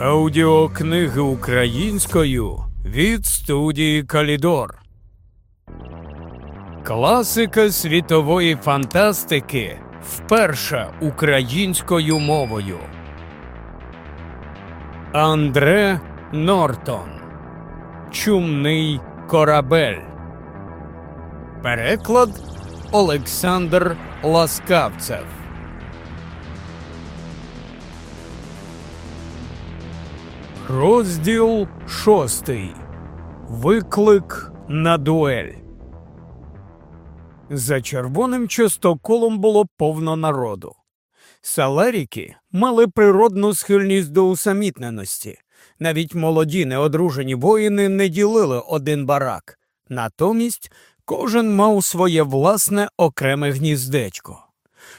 Аудіокниги українською від студії Калідор. Класика світової фантастики вперше українською мовою. Андре Нортон. Чумний корабель. Переклад Олександр Ласкавцев. Розділ шостий. Виклик на дуель. За червоним частоколом було повно народу. Салеріки мали природну схильність до усамітненості. Навіть молоді неодружені воїни не ділили один барак. Натомість кожен мав своє власне окреме гніздечко.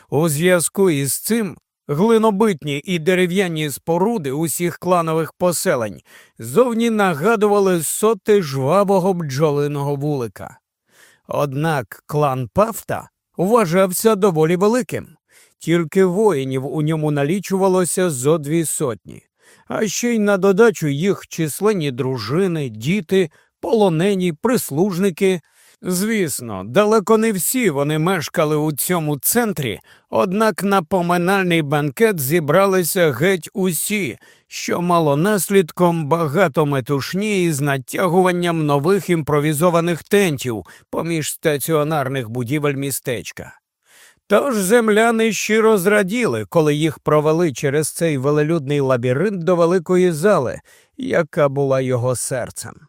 У зв'язку із цим Глинобитні і дерев'яні споруди усіх кланових поселень зовні нагадували соти жвавого бджолиного вулика. Однак клан Пафта вважався доволі великим, тільки воїнів у ньому налічувалося зо дві сотні, а ще й на додачу їх численні дружини, діти, полонені, прислужники. Звісно, далеко не всі вони мешкали у цьому центрі, однак на поминальний банкет зібралися геть усі, що мало наслідком багато метушні із натягуванням нових імпровізованих тентів поміж стаціонарних будівель містечка. Тож земляни щиро зраділи, коли їх провели через цей велелюдний лабіринт до великої зали, яка була його серцем.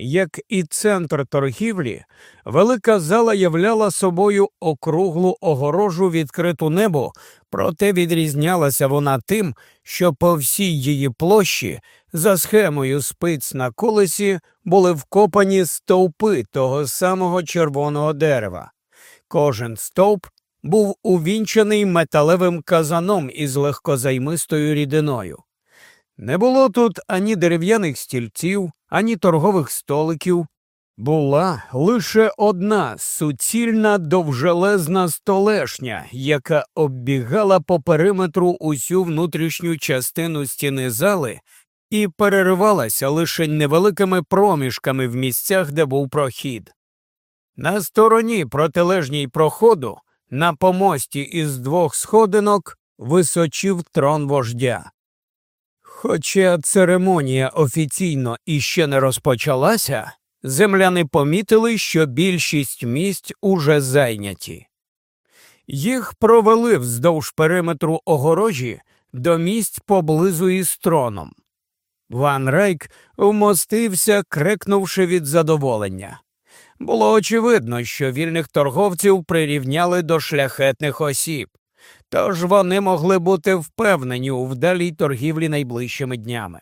Як і центр торгівлі, велика зала являла собою округлу огорожу відкриту небо, проте відрізнялася вона тим, що по всій її площі, за схемою спиць на колесі, були вкопані стовпи того самого червоного дерева. Кожен стовп був увінчений металевим казаном із легкозаймистою рідиною. Не було тут ані дерев'яних стільців, ані торгових столиків. Була лише одна суцільна довжелезна столешня, яка оббігала по периметру усю внутрішню частину стіни зали і переривалася лише невеликими проміжками в місцях, де був прохід. На стороні протилежній проходу, на помості із двох сходинок, височив трон вождя. Хоча церемонія офіційно іще не розпочалася, земляни помітили, що більшість місць уже зайняті. Їх провели вздовж периметру огорожі до місць поблизу із троном. Ван Рейк вмостився, крикнувши від задоволення. Було очевидно, що вільних торговців прирівняли до шляхетних осіб тож вони могли бути впевнені у вдалій торгівлі найближчими днями.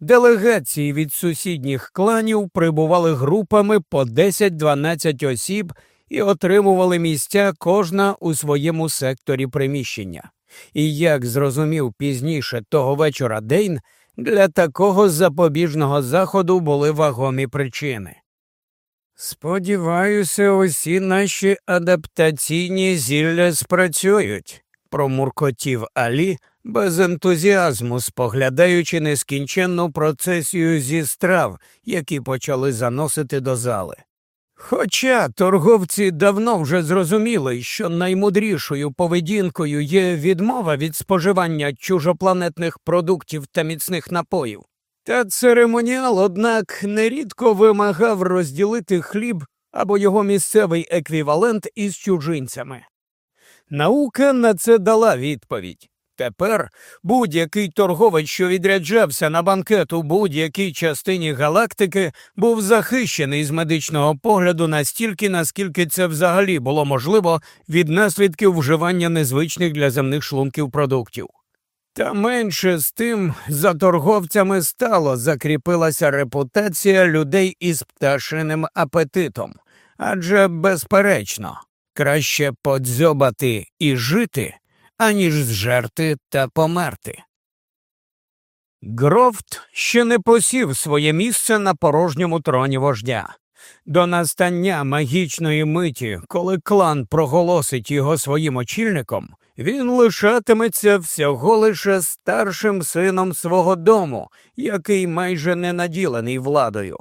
Делегації від сусідніх кланів прибували групами по 10-12 осіб і отримували місця кожна у своєму секторі приміщення. І як зрозумів пізніше того вечора Дейн, для такого запобіжного заходу були вагомі причини. Сподіваюся, усі наші адаптаційні зілля спрацюють, промуркотів Алі без ентузіазму, споглядаючи нескінченну процесію зі страв, які почали заносити до зали. Хоча торговці давно вже зрозуміли, що наймудрішою поведінкою є відмова від споживання чужопланетних продуктів та міцних напоїв. Та церемоніал, однак, нерідко вимагав розділити хліб або його місцевий еквівалент із чужинцями. Наука на це дала відповідь. Тепер будь-який торговець, що відряджався на банкет у будь-якій частині галактики, був захищений з медичного погляду настільки, наскільки це взагалі було можливо від наслідків вживання незвичних для земних шлунків продуктів. Та менше з тим за торговцями стало закріпилася репутація людей із пташиним апетитом, адже, безперечно, краще подзьобати і жити, аніж зжерти та померти. Грофт ще не посів своє місце на порожньому троні вождя. До настання магічної миті, коли клан проголосить його своїм очільником, він лишатиметься всього лише старшим сином свого дому, який майже не наділений владою.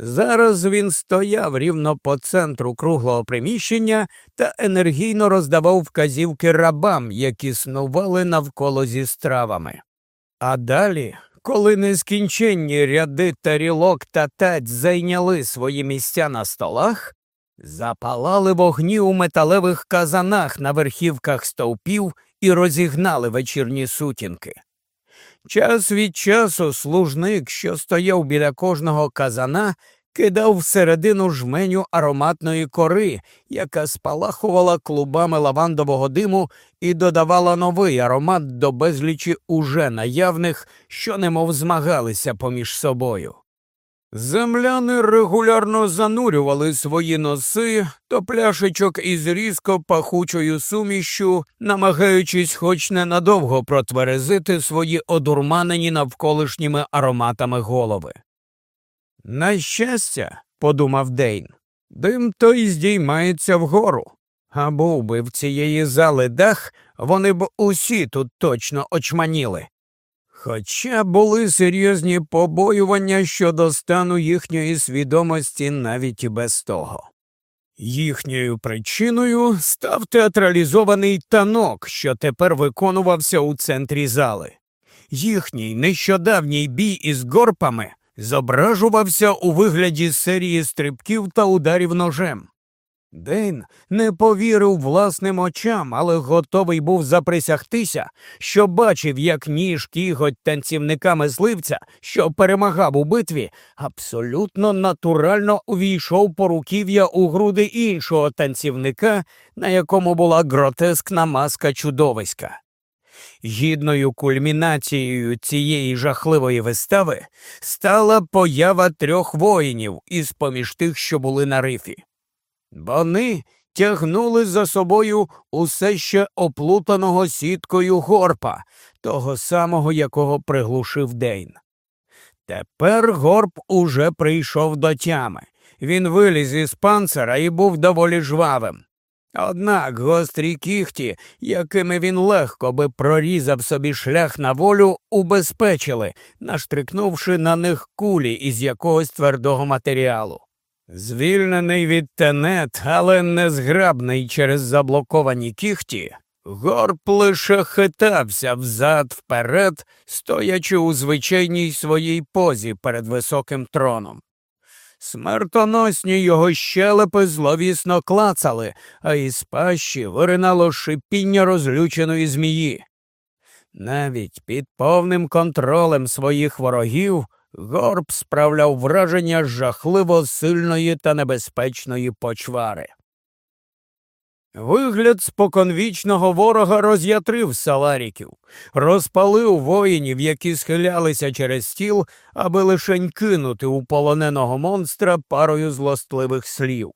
Зараз він стояв рівно по центру круглого приміщення та енергійно роздавав вказівки рабам, які снували навколо зі стравами. А далі, коли нескінченні ряди тарілок та таць зайняли свої місця на столах, запалали вогні у металевих казанах на верхівках стовпів і розігнали вечірні сутінки. Час від часу служник, що стояв біля кожного казана, кидав всередину жменю ароматної кори, яка спалахувала клубами лавандового диму і додавала новий аромат до безлічі уже наявних, що немов змагалися поміж собою. Земляни регулярно занурювали свої носи до пляшечок із різко пахучою сумішю, намагаючись хоч ненадовго протверезити свої одурманені навколишніми ароматами голови. На щастя, подумав Дейн, дим той здіймається вгору, а був би в цієї зали дах, вони б усі тут точно очманіли. Хоча були серйозні побоювання щодо стану їхньої свідомості навіть і без того. Їхньою причиною став театралізований танок, що тепер виконувався у центрі зали. Їхній нещодавній бій із горпами зображувався у вигляді серії стрибків та ударів ножем. Дейн не повірив власним очам, але готовий був заприсягтися, що бачив, як ніж кіготь танцівника мисливця, що перемагав у битві, абсолютно натурально увійшов по руків'я у груди іншого танцівника, на якому була гротескна маска чудовиська. Гідною кульмінацією цієї жахливої вистави стала поява трьох воїнів із поміж тих, що були на рифі. Вони тягнули за собою усе ще оплутаного сіткою горпа, того самого, якого приглушив Дейн. Тепер горб уже прийшов до тями. Він виліз із панцера і був доволі жвавим. Однак гострі кіхті, якими він легко би прорізав собі шлях на волю, убезпечили, наштрикнувши на них кулі із якогось твердого матеріалу. Звільнений від тенет, але незграбний через заблоковані кіхті, горб лише хитався взад вперед, стоячи у звичайній своїй позі перед високим троном. Смертоносні його щелепи зловісно клацали, а із пащі виринало шипіння розлюченої змії. Навіть під повним контролем своїх ворогів горб справляв враження жахливо сильної та небезпечної почвари. Вигляд споконвічного ворога роз'ятрив саларіків, розпалив воїнів, які схилялися через стіл, аби лишень кинути у полоненого монстра парою злостливих слів.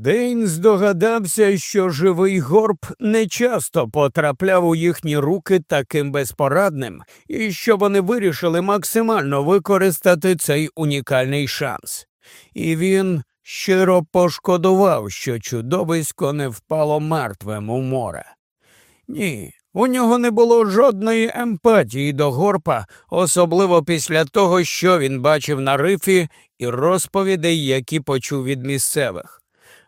Дейн здогадався, що живий горб нечасто потрапляв у їхні руки таким безпорадним, і що вони вирішили максимально використати цей унікальний шанс. І він щиро пошкодував, що чудовисько не впало мертвим у море. Ні, у нього не було жодної емпатії до горпа, особливо після того, що він бачив на рифі і розповідей, які почув від місцевих.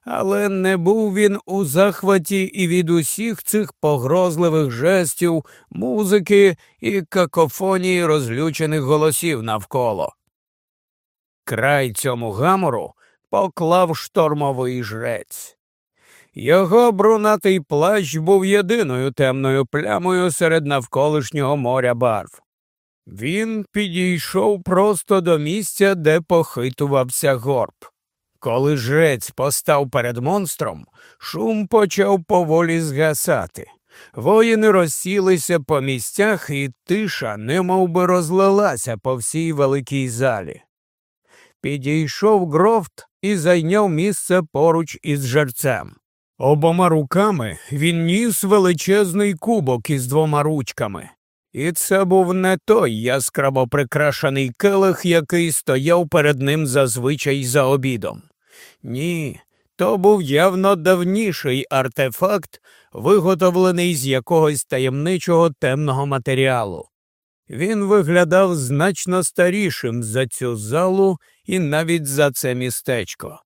Але не був він у захваті і від усіх цих погрозливих жестів, музики і какофонії розлючених голосів навколо. Край цьому гамору поклав штормовий жрець. Його брунатий плащ був єдиною темною плямою серед навколишнього моря барв. Він підійшов просто до місця, де похитувався горб. Коли жрець постав перед монстром, шум почав поволі згасати. Воїни розсілися по місцях, і тиша немов би розлилася по всій великій залі. Підійшов грофт і зайняв місце поруч із жерцем. Обома руками він ніс величезний кубок із двома ручками. І це був не той яскраво прикрашений келих, який стояв перед ним зазвичай за обідом. Ні, то був явно давніший артефакт, виготовлений з якогось таємничого темного матеріалу. Він виглядав значно старішим за цю залу і навіть за це містечко.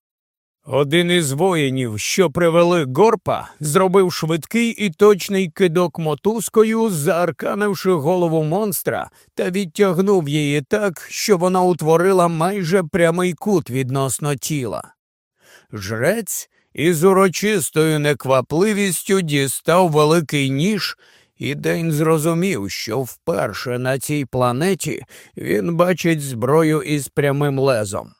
Один із воїнів, що привели горпа, зробив швидкий і точний кидок мотузкою, заарканивши голову монстра, та відтягнув її так, що вона утворила майже прямий кут відносно тіла. Жрець із урочистою неквапливістю дістав великий ніж, і День зрозумів, що вперше на цій планеті він бачить зброю із прямим лезом.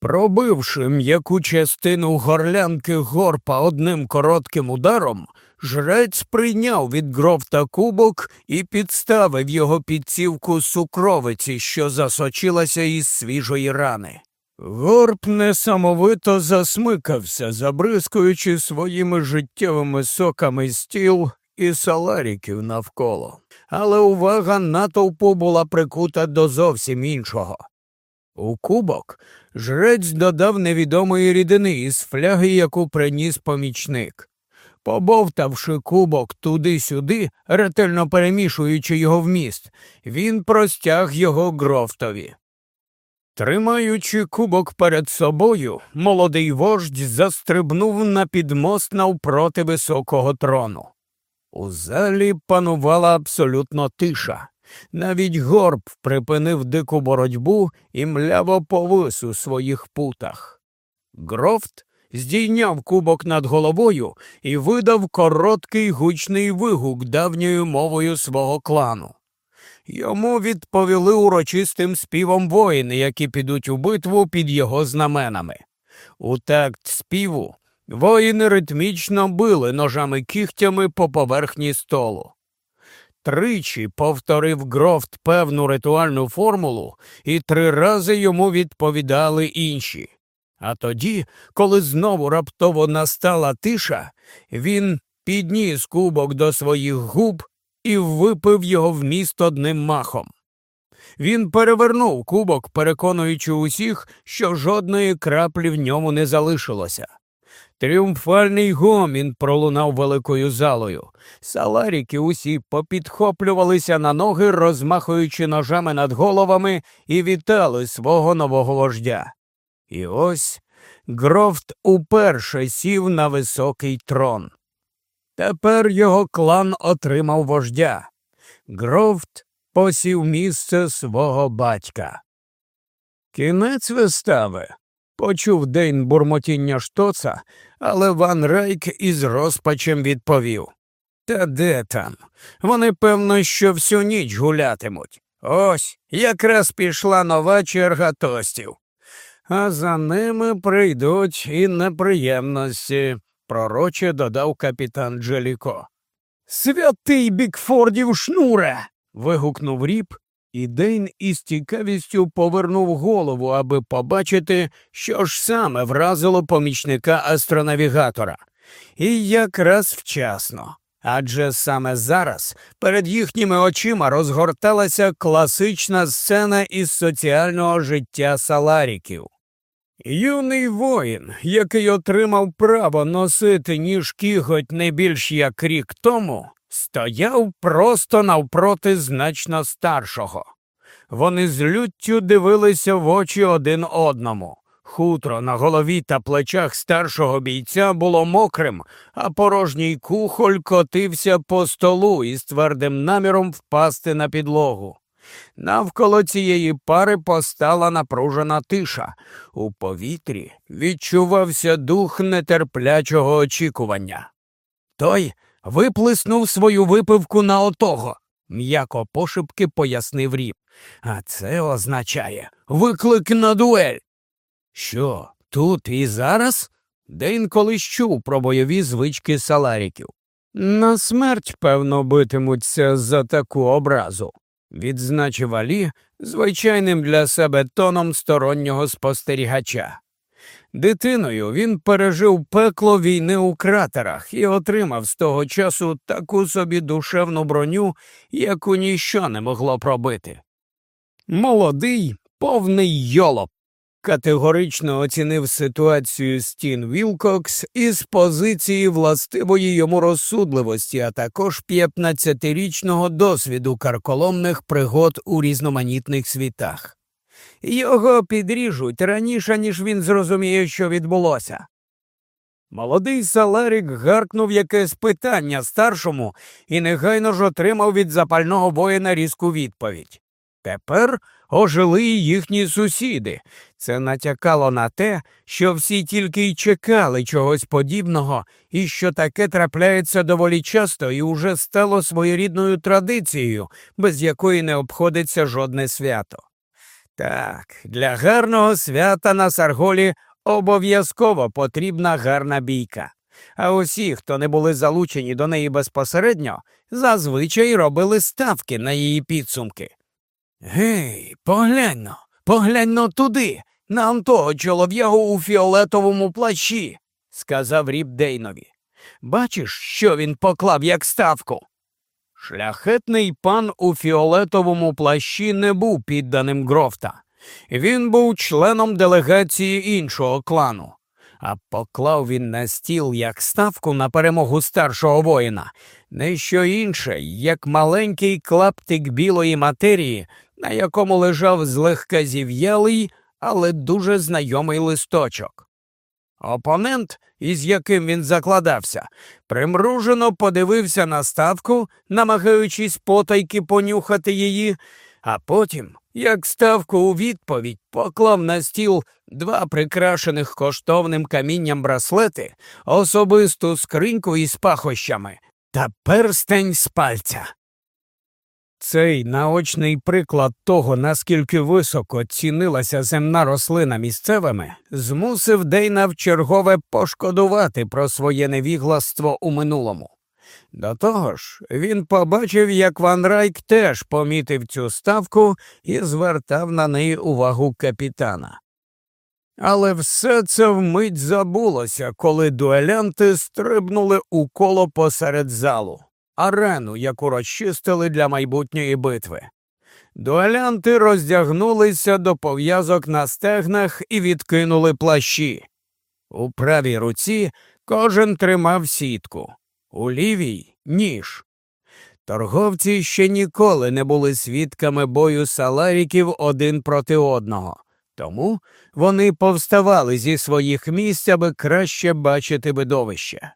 Пробивши м'яку частину горлянки горпа одним коротким ударом, жрець прийняв від грофта кубок і підставив його під цівку сукровиці, що засочилася із свіжої рани. Горб несамовито засмикався, забризкуючи своїми життєвими соками стіл і саларіків навколо, але увага натовпу була прикута до зовсім іншого. У кубок жрець додав невідомої рідини із фляги, яку приніс помічник. Побовтавши кубок туди-сюди, ретельно перемішуючи його вміст, він простяг його грофтові. Тримаючи кубок перед собою, молодий вождь застрибнув на підмост навпроти високого трону. У залі панувала абсолютно тиша. Навіть горб припинив дику боротьбу і мляво повис у своїх путах. Грофт здійняв кубок над головою і видав короткий гучний вигук давньою мовою свого клану. Йому відповіли урочистим співом воїни, які підуть у битву під його знаменами. У такт співу воїни ритмічно били ножами кігтями по поверхні столу. Тричі повторив Грофт певну ритуальну формулу, і три рази йому відповідали інші. А тоді, коли знову раптово настала тиша, він підніс кубок до своїх губ і випив його в міст одним махом. Він перевернув кубок, переконуючи усіх, що жодної краплі в ньому не залишилося. Тріумфальний гомін пролунав великою залою. Саларіки усі попідхоплювалися на ноги, розмахуючи ножами над головами, і вітали свого нового вождя. І ось Грофт уперше сів на високий трон. Тепер його клан отримав вождя. Грофт посів місце свого батька. Кінець вистави. Почув день бурмотіння штоца, але Ван Рейк із розпачем відповів Та де там? Вони, певно, що всю ніч гулятимуть. Ось якраз пішла нова черга тостів. А за ними прийдуть і неприємності пророче додав капітан Джеліко. Святий Бікфордів шнуре. вигукнув ріп, і Дейн із цікавістю повернув голову, аби побачити, що ж саме вразило помічника астронавігатора. І якраз вчасно. Адже саме зараз перед їхніми очима розгорталася класична сцена із соціального життя саларіків. Юний воїн, який отримав право носити ніж кіготь не більш як рік тому, стояв просто навпроти значно старшого. Вони з люттю дивилися в очі один одному. Хутро на голові та плечах старшого бійця було мокрим, а порожній кухоль котився по столу із твердим наміром впасти на підлогу. Навколо цієї пари постала напружена тиша. У повітрі відчувався дух нетерплячого очікування. Той виплеснув свою випивку на отого, м'яко пошепки пояснив ріп. А це означає виклик на дуель. Що, тут і зараз? Дейн колись чув про бойові звички саларіків. На смерть, певно, битимуться за таку образу відзначив Алі звичайним для себе тоном стороннього спостерігача. Дитиною він пережив пекло війни у кратерах і отримав з того часу таку собі душевну броню, яку ніщо не могло пробити. Молодий, повний йолоп, категорично оцінив ситуацію Стін Вілкокс із позиції властивої йому розсудливості, а також 15-річного досвіду карколомних пригод у різноманітних світах. Його підріжуть раніше, ніж він зрозуміє, що відбулося. Молодий Саларік гаркнув якесь питання старшому і негайно ж отримав від запального воїна різку відповідь. Тепер ожили й їхні сусіди. Це натякало на те, що всі тільки й чекали чогось подібного, і що таке трапляється доволі часто і уже стало своєрідною традицією, без якої не обходиться жодне свято. Так, для гарного свята на Сарголі обов'язково потрібна гарна бійка. А усі, хто не були залучені до неї безпосередньо, зазвичай робили ставки на її підсумки. Гей, погляньно, погляньно туди, на того чолов'ягу у фіолетовому плащі, сказав Ріп Дейнові. Бачиш, що він поклав як ставку? Шляхетний пан у фіолетовому плащі не був підданим грофта. Він був членом делегації іншого клану, а поклав він на стіл як ставку на перемогу старшого воїна, не що інше, як маленький клаптик білої матерії, на якому лежав злегка зів'ялий, але дуже знайомий листочок. Опонент, із яким він закладався, примружено подивився на ставку, намагаючись потайки понюхати її, а потім, як ставку у відповідь, поклав на стіл два прикрашених коштовним камінням браслети, особисту скриньку із пахощами та перстень з пальця. Цей наочний приклад того, наскільки високо цінилася земна рослина місцевими, змусив Дейна в чергове пошкодувати про своє невігластво у минулому. До того ж, він побачив, як Ван Райк теж помітив цю ставку і звертав на неї увагу капітана. Але все це вмить забулося, коли дуелянти стрибнули у коло посеред залу арену, яку розчистили для майбутньої битви. Дуелянти роздягнулися до пов'язок на стегнах і відкинули плащі. У правій руці кожен тримав сітку, у лівій ніж. Торговці ще ніколи не були свідками бою саларіків один проти одного, тому вони повставали зі своїх місць, аби краще бачити видовище.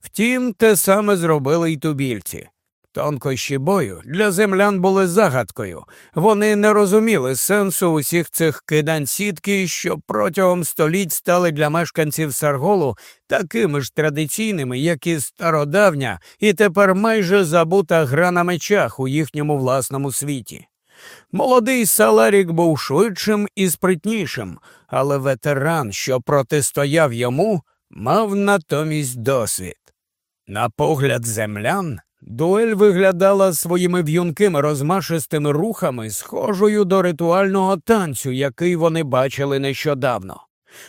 Втім, те саме зробили й тубільці. Тонкощі бою для землян були загадкою. Вони не розуміли сенсу усіх цих кидань сітки, що протягом століть стали для мешканців Сарголу такими ж традиційними, як і стародавня, і тепер майже забута гра на мечах у їхньому власному світі. Молодий Саларік був швидшим і спритнішим, але ветеран, що протистояв йому, мав натомість досвід. На погляд землян, дуель виглядала своїми в'юнкими розмашистими рухами, схожою до ритуального танцю, який вони бачили нещодавно.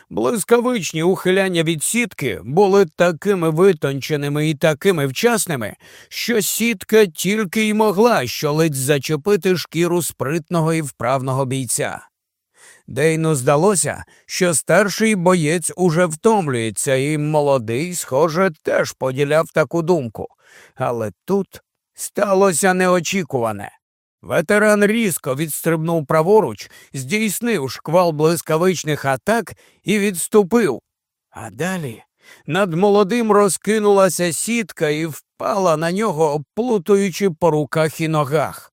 Блискавичні ухиляння від сітки були такими витонченими і такими вчасними, що сітка тільки й могла щолиць зачепити шкіру спритного і вправного бійця. Дейну здалося, що старший боєць уже втомлюється, і молодий, схоже, теж поділяв таку думку. Але тут сталося неочікуване. Ветеран різко відстрибнув праворуч, здійснив шквал блискавичних атак і відступив. А далі над молодим розкинулася сітка і впала на нього, оплутуючи по руках і ногах.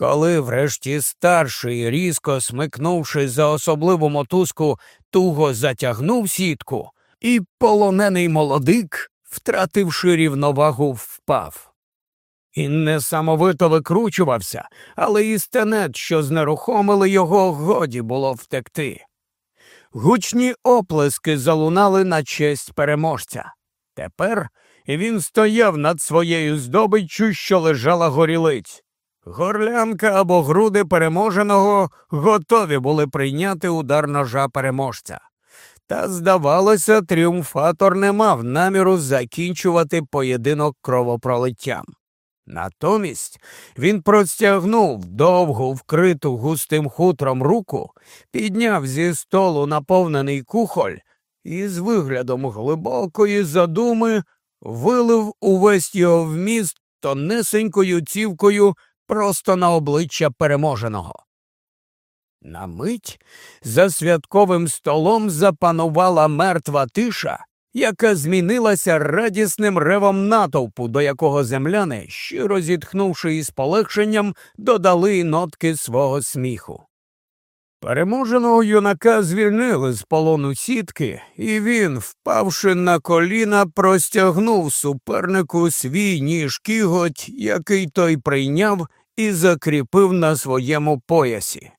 Коли врешті старший, різко смикнувши за особливу мотузку, туго затягнув сітку, і полонений молодик, втративши рівновагу, впав. І несамовито викручувався, але і стенет, що знерухомили його, годі було втекти. Гучні оплески залунали на честь переможця. Тепер він стояв над своєю здобиччю, що лежала горілиць. Горлянка або груди переможеного готові були прийняти удар ножа переможця. Та, здавалося, тріумфатор не мав наміру закінчувати поєдинок кровопролиттям. Натомість він простягнув довгу, вкриту густим хутром руку, підняв зі столу наповнений кухоль і з виглядом глибокої задуми вилив увесь його вміст тонесенькою цівкою просто на обличчя переможеного. На мить за святковим столом запанувала мертва тиша, яка змінилася радісним ревом натовпу, до якого земляни, щиро зітхнувши із полегшенням, додали нотки свого сміху. Переможеного юнака звільнили з полону сітки, і він, впавши на коліна, простягнув супернику свій ніж кіготь, який той прийняв і закріпив на своєму поясі.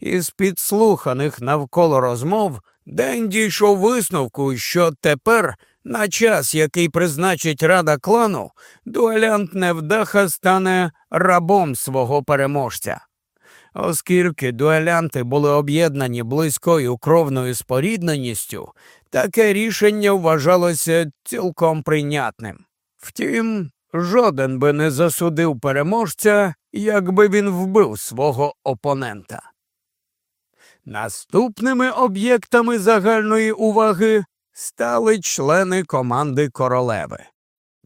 Із підслуханих навколо розмов День дійшов висновку, що тепер, на час, який призначить рада клану, дуелянт невдаха стане рабом свого переможця. Оскільки дуелянти були об'єднані близькою кровною спорідненістю, таке рішення вважалося цілком прийнятним. Втім, жоден би не засудив переможця, якби він вбив свого опонента. Наступними об'єктами загальної уваги стали члени команди королеви.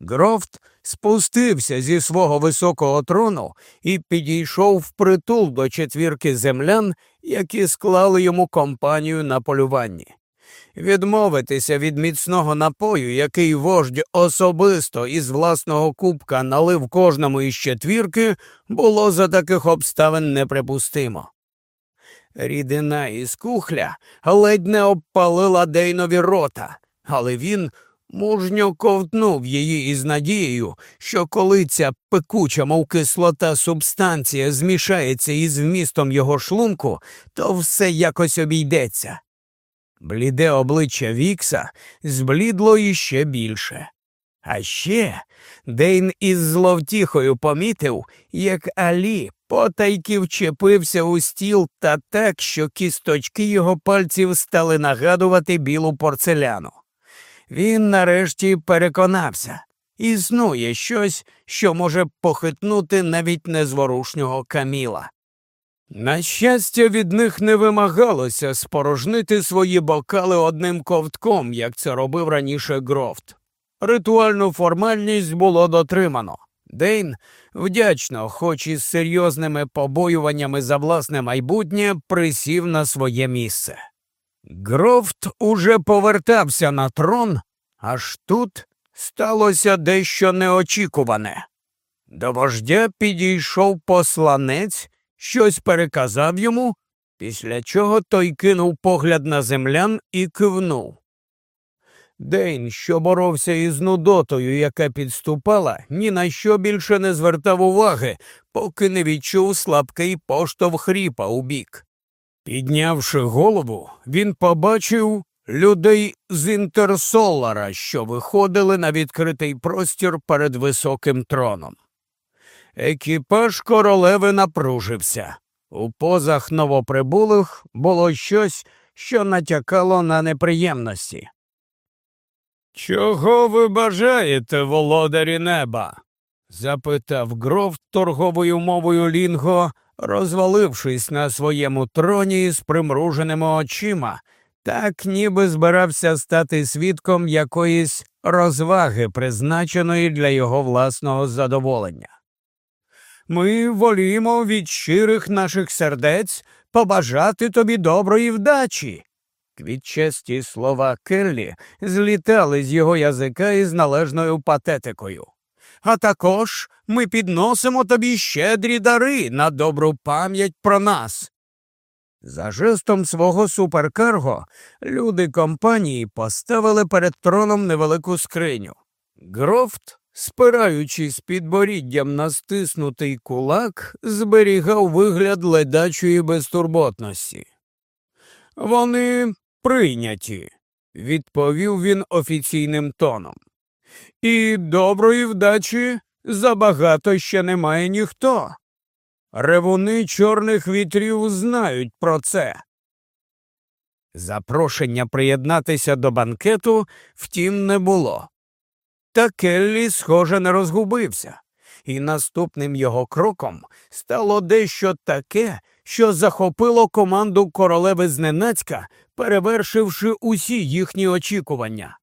Грофт спустився зі свого високого трону і підійшов впритул до четвірки землян, які склали йому компанію на полюванні. Відмовитися від міцного напою, який вождь особисто із власного кубка налив кожному із четвірки, було за таких обставин неприпустимо. Рідина із кухля ледь не обпалила Дейнові рота, але він мужньо ковтнув її із надією, що коли ця пекуча, мов кислота субстанція змішається із вмістом його шлунку, то все якось обійдеться. Бліде обличчя Вікса зблідло іще більше. А ще Дейн із зловтіхою помітив, як Алі потайки вчепився у стіл та так, що кісточки його пальців стали нагадувати білу порцеляну. Він нарешті переконався існує щось, що може похитнути навіть незворушнього каміла. На щастя, від них не вимагалося спорожнити свої бокали одним ковтком, як це робив раніше Грофт. Ритуальну формальність було дотримано. Дейн вдячно, хоч із серйозними побоюваннями за власне майбутнє, присів на своє місце. Грофт уже повертався на трон, аж тут сталося дещо неочікуване. До вождя підійшов посланець, щось переказав йому, після чого той кинув погляд на землян і кивнув. День, що боровся із нудотою, яка підступала, ні на що більше не звертав уваги, поки не відчув слабкий поштовх хріпа у бік. Піднявши голову, він побачив людей з інтерсолара, що виходили на відкритий простір перед високим троном. Екіпаж королеви напружився. У позах новоприбулих було щось, що натякало на неприємності. Чого ви бажаєте, володарі неба? запитав гров торговою мовою Лінго, розвалившись на своєму троні з примруженими очима, так ніби збирався стати свідком якоїсь розваги, призначеної для його власного задоволення. Ми волімо від щирих наших сердець побажати тобі доброї вдачі. Квітчасті слова Келлі злітали з його язика із належною патетикою. А також ми підносимо тобі щедрі дари на добру пам'ять про нас. За жестом свого суперкарго люди компанії поставили перед троном невелику скриню. Грофт, спираючись підборіддям на стиснутий кулак, зберігав вигляд ледачої безтурботності. Вони прийняті, відповів він офіційним тоном. І доброї вдачі забагато ще немає ніхто. Ревуни чорних вітрів знають про це. Запрошення приєднатися до банкету, втім, не було. Та Келлі, схоже, не розгубився. і наступним його кроком стало дещо таке, що захопило команду королеви зненацька, перевершивши усі їхні очікування.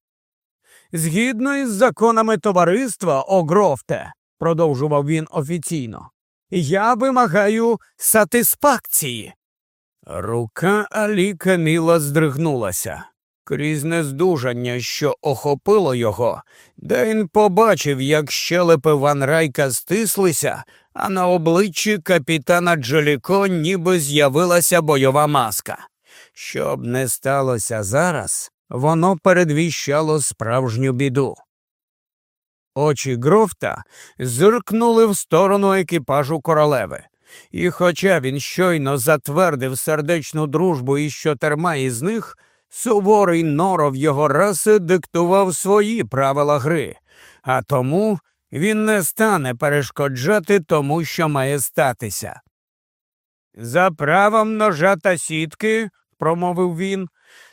Згідно із законами товариства Огрофте, продовжував він офіційно, я вимагаю сатисфакції. Рука Алі Каміла здригнулася. Крізь нездужання, що охопило його, Дейн побачив, як щелепи Ван Райка стислися, а на обличчі капітана Джоліко ніби з'явилася бойова маска. Щоб не сталося зараз, воно передвіщало справжню біду. Очі грофта зиркнули в сторону екіпажу королеви, і, хоча він щойно затвердив сердечну дружбу із чотирма із них, суворий норов його раси диктував свої правила гри, а тому він не стане перешкоджати тому, що має статися. За правом ножа та сітки, промовив він,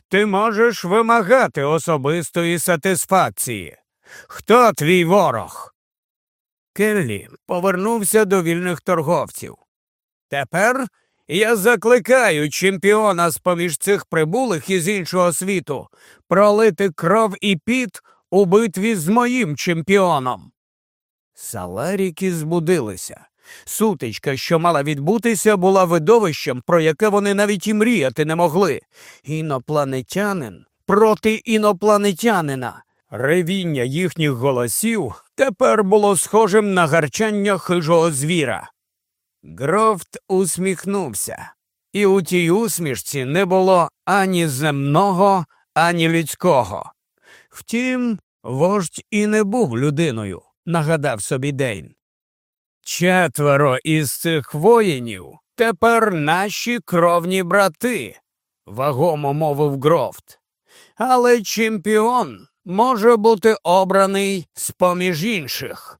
ти можеш вимагати особистої сатисфакції. Хто твій ворог? Келлі повернувся до вільних торговців. Тепер я закликаю чемпіона з поміж цих прибулих із іншого світу пролити кров і піт у битві з моїм чемпіоном. Саларіки збудилися. Сутичка, що мала відбутися, була видовищем, про яке вони навіть і мріяти не могли. Інопланетянин проти інопланетянина. Ревіння їхніх голосів тепер було схожим на гарчання хижого звіра. Грофт усміхнувся, і у тій усмішці не було ані земного, ані людського. Втім, вождь і не був людиною, нагадав собі Дейн. Четверо із цих воїнів тепер наші кровні брати, вагомо мовив Грофт. Але чемпіон може бути обраний з поміж інших.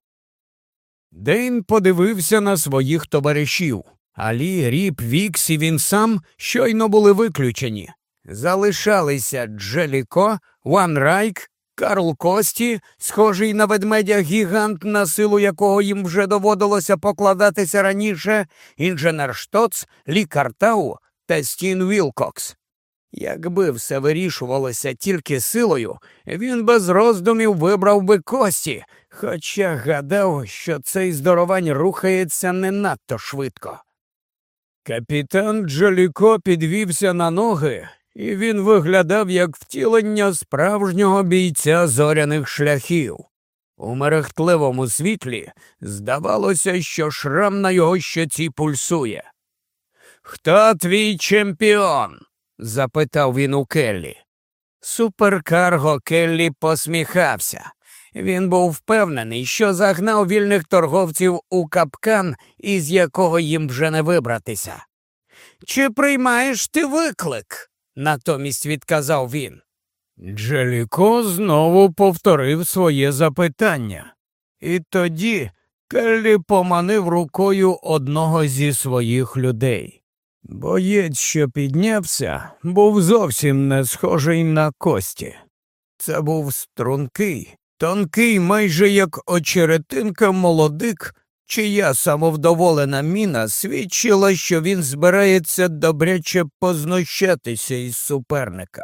Дейн подивився на своїх товаришів. Алі, Ріп, Вікс і він сам щойно були виключені. Залишалися Джеліко, Ван Райк, Карл Кості, схожий на ведмедя гігант, на силу якого їм вже доводилося покладатися раніше, інженер Штоц, Лі Картау та Стін Вілкокс. Якби все вирішувалося тільки силою, він без роздумів вибрав би кості, хоча гадав, що цей здоровань рухається не надто швидко. Капітан Джоліко підвівся на ноги, і він виглядав як втілення справжнього бійця зоряних шляхів. У мерехтливому світлі здавалося, що шрам на його щоці пульсує. Хто твій чемпіон? запитав він у Келлі. Суперкарго Келлі посміхався. Він був впевнений, що загнав вільних торговців у капкан, із якого їм вже не вибратися. Чи приймаєш ти виклик? натомість відказав він. Джеліко знову повторив своє запитання, і тоді Келлі поманив рукою одного зі своїх людей. Боєць, що піднявся, був зовсім не схожий на кості. Це був стрункий, тонкий, майже як очеретинка молодик, чия самовдоволена міна свідчила, що він збирається добряче познущатися із суперника.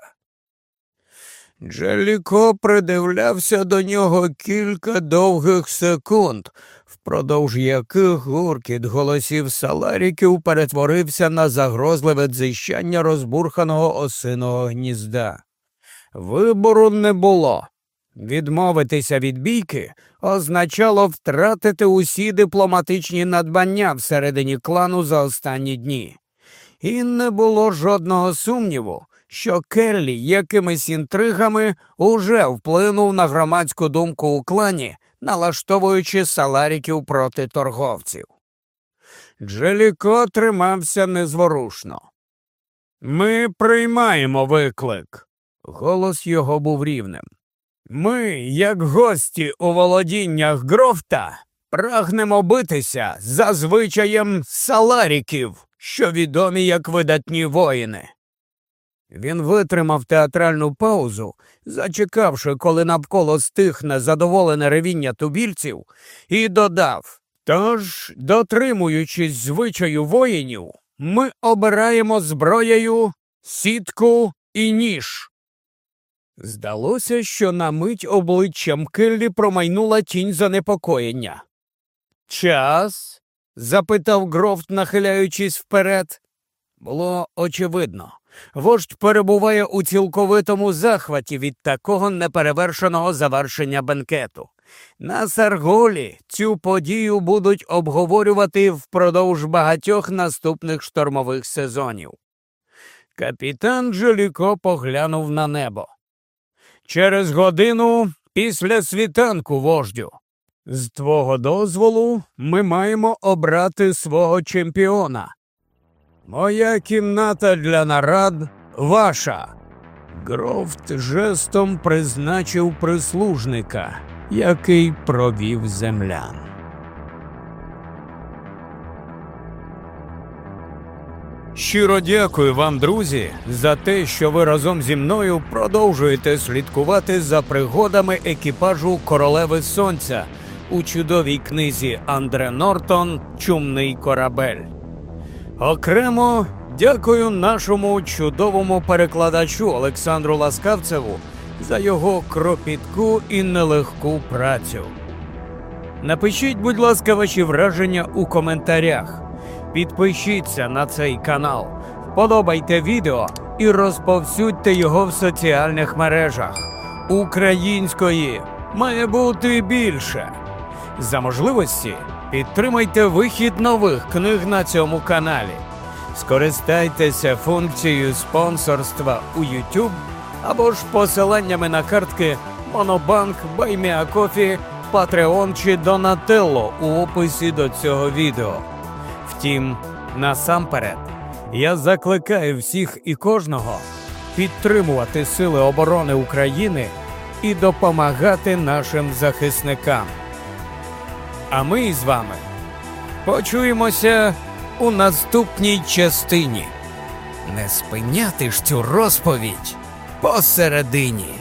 Джеліко придивлявся до нього кілька довгих секунд, впродовж яких гуркіт голосів саларіків перетворився на загрозливе дзищання розбурханого осиного гнізда. Вибору не було. Відмовитися від бійки означало втратити усі дипломатичні надбання всередині клану за останні дні. І не було жодного сумніву, що Келлі якимись інтригами уже вплинув на громадську думку у клані, налаштовуючи саларіків проти торговців. Джеліко тримався незворушно. Ми приймаємо виклик. Голос його був рівним. Ми, як гості у володіннях грофта, прагнемо битися за звичаєм саларіків, що відомі як видатні воїни. Він витримав театральну паузу, зачекавши, коли навколо стихне задоволене ревіння тубільців, і додав Тож, дотримуючись звичаю воїнів, ми обираємо зброєю, сітку і ніж. Здалося, що на мить обличчям Келлі промайнула тінь занепокоєння. Час? запитав Грофт, нахиляючись вперед. Було очевидно. Вождь перебуває у цілковитому захваті від такого неперевершеного завершення бенкету. На Сарголі цю подію будуть обговорювати впродовж багатьох наступних штормових сезонів. Капітан Джоліко поглянув на небо. Через годину після світанку вождю. З твого дозволу ми маємо обрати свого чемпіона. Моя кімната для нарад ваша. Грофт жестом призначив прислужника, який провів землян. Щиро дякую вам, друзі, за те, що ви разом зі мною продовжуєте слідкувати за пригодами екіпажу Королеви Сонця у чудовій книзі Андре Нортон Чумний корабель. Окремо дякую нашому чудовому перекладачу Олександру Ласкавцеву за його кропітку і нелегку працю. Напишіть, будь ласка, ваші враження у коментарях. Підпишіться на цей канал, вподобайте відео і розповсюдьте його в соціальних мережах. Української має бути більше. За можливості підтримайте вихід нових книг на цьому каналі. Скористайтеся функцією спонсорства у YouTube або ж посиланнями на картки Монобанк, Buy Me a Coffee, Patreon чи Donatello у описі до цього відео. Втім, насамперед, я закликаю всіх і кожного підтримувати Сили оборони України і допомагати нашим захисникам. А ми з вами почуємося у наступній частині. Не спиняти ж цю розповідь посередині.